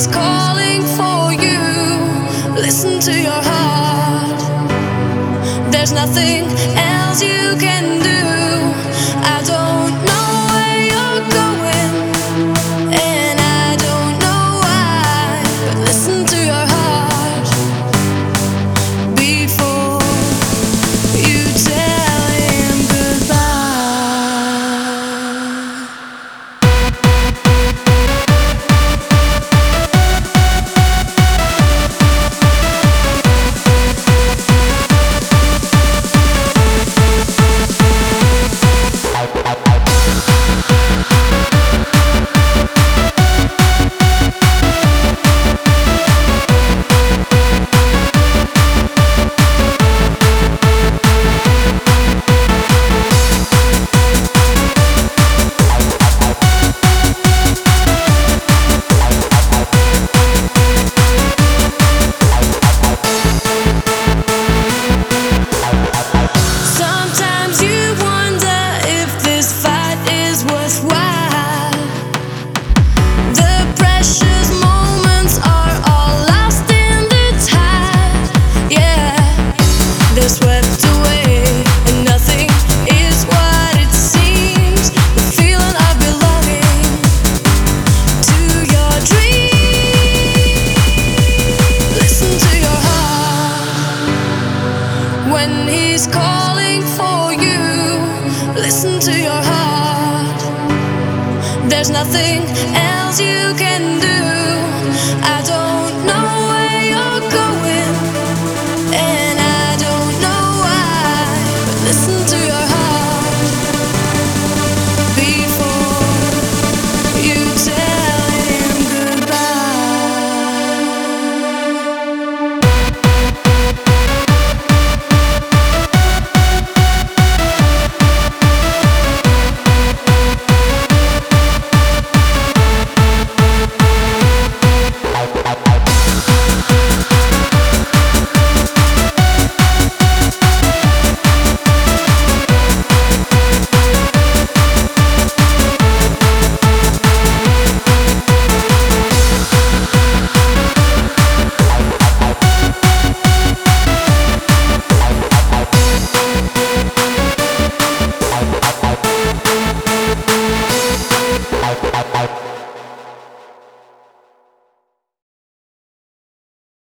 is calling for you. Listen to your heart. There's nothing else you can do. he's calling for you. Listen to your heart. There's nothing else you can do. I don't. I, I, I.